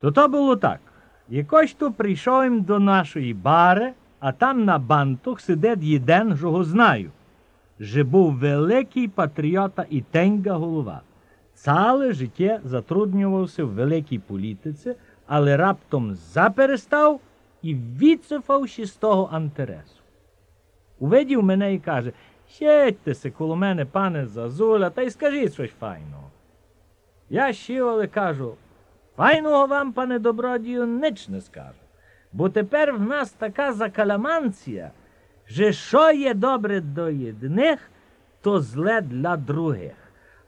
То то було так. Якось то прийшов їм до нашої бари, а там на бантух сидить єден, що го знаю. Же був великий патріота і теньга голова. Ціле життя затруднювався в великій політиці, але раптом заперестав і відцифавши з того антересу. Увидів мене і каже, сядьтеся коло мене, пане Зазуля, та й скажіть щось файного. Я ще, кажу, файного вам, пане добродію, ніч не скажу. Бо тепер в нас така закаламанція, що що є добре до одних, то зле для других.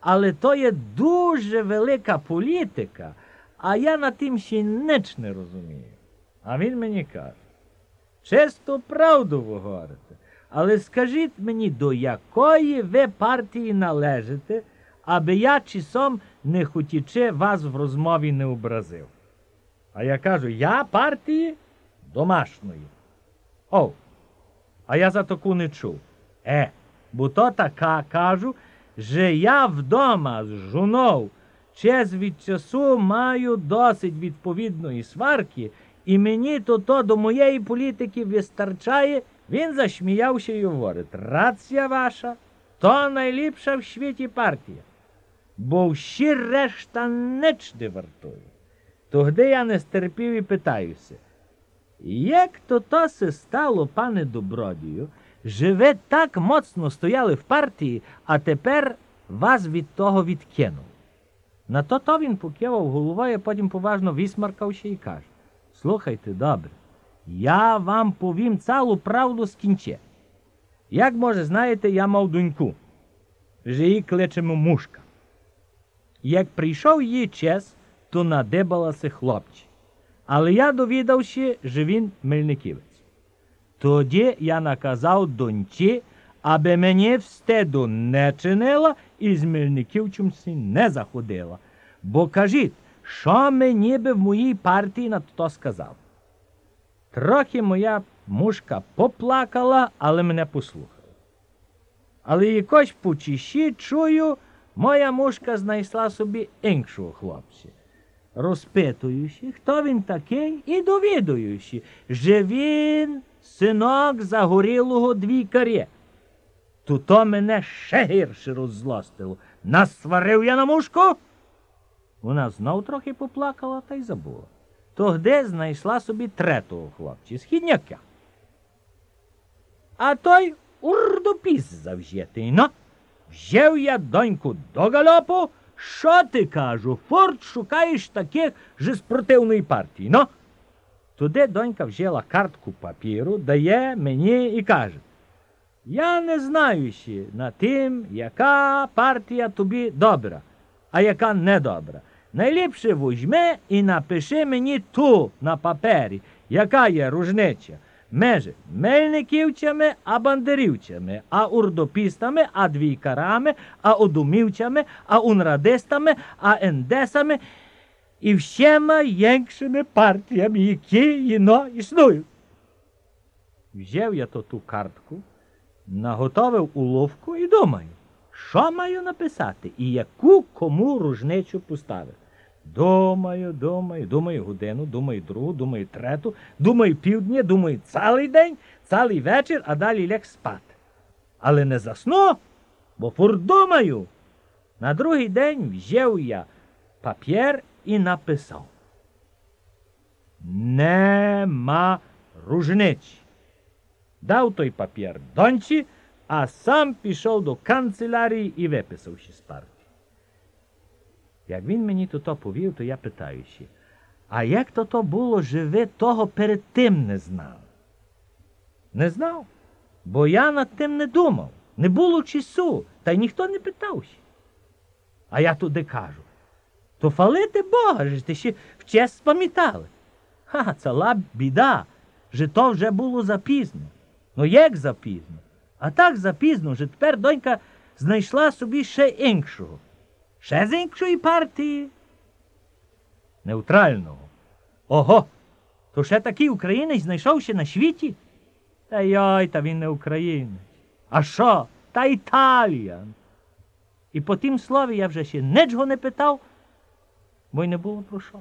Але то є дуже велика політика, а я на тим ще ніч не розумію. А він мені каже, чисто правду ви говорите, але скажіть мені, до якої ви партії належите, аби я часом не хотіче вас в розмові не образив. А я кажу, я партії домашньої. О, а я за таку не чув. Е, бо то така кажу, що я вдома з жунов час від часу маю досить відповідної сварки, і мені то то до моєї політики вистачає, він засміявся і говорить, рація ваша, то найліпша в світі партія, бо всі решта ніч не вартує. Тогди я не стерпів і питаюся, як то то се стало, пане добродію, що ви так моцно стояли в партії, а тепер вас від того відкинув. На то то він покивав головою, потім поважно висмаркався і каже Слухайте добре, я вам повім цілу правду з кінче. Як може, знаєте, я мав доньку, що її кличемо мушка. Як прийшов її час, то надибалася хлопче. Але я довідався, що він мельниківець. Тоді я наказав доньці, аби мені встеду не чинила і з Мельниківчимці не заходила. Бо кажіть, що мені би в моїй партії на то сказав? Трохи моя мушка поплакала, але мене послухала. Але якось по чищі чую, моя мушка знайшла собі іншого хлопця. Розпитуючи, хто він такий, і довідуючи, що він синок загорілого двійкаря. То то мене ще гірше роззлостило. Насварив я на мушку. Вона знов трохи поплакала та й забула. Тогде знайшла собі третого хлопця, східняка. А той урдопіс завжєтий, но. Взяв я доньку до галопу, що ти кажу, форт шукаєш таких же спортивної партії, но. Туди донька взяла картку папіру, дає мені і каже. Я не знаю ще на тим, яка партія тобі добра, а яка недобра. Найліпше візьми і напиши мені ту на папері, яка є ружниця між мельниківцями, а бандерівцями, а урдопістами, а двійкарами, а одумівцями, а унрадистами, а ендесами і всіма іншими партіями, які іно існують. Взяв я то ту картку, наготовив уловку і думаю, що маю написати і яку кому ружницю поставити. Думаю, думаю, думаю годину, думаю другу, думаю трету, думаю півдня, думаю цілий день, цілий вечір, а далі ляг спати. Але не засну, бо фур думаю. На другий день взяв я папір і написав. Нема ружниці. Дав той папір доньці, а сам пішов до канцелярії і виписавши з партії. Як він мені то то повів, то я питаюся, а як то то було, що ви того перед тим не знали? Не знав, бо я над тим не думав, не було часу, та й ніхто не питався. А я туди кажу, то фалити Бога, ж ти ще в честь спам'ятали. Ха, ціла біда, що то вже було запізно. Ну як запізно? А так запізно, що тепер донька знайшла собі ще іншого. Ще з іншої партії. Неутрального. Ого, то ще такий українець знайшовся на світі? Та йой, та він не українець. А що? Та Італіян. І по тім слові я вже ще нічого не питав, бо й не було про що.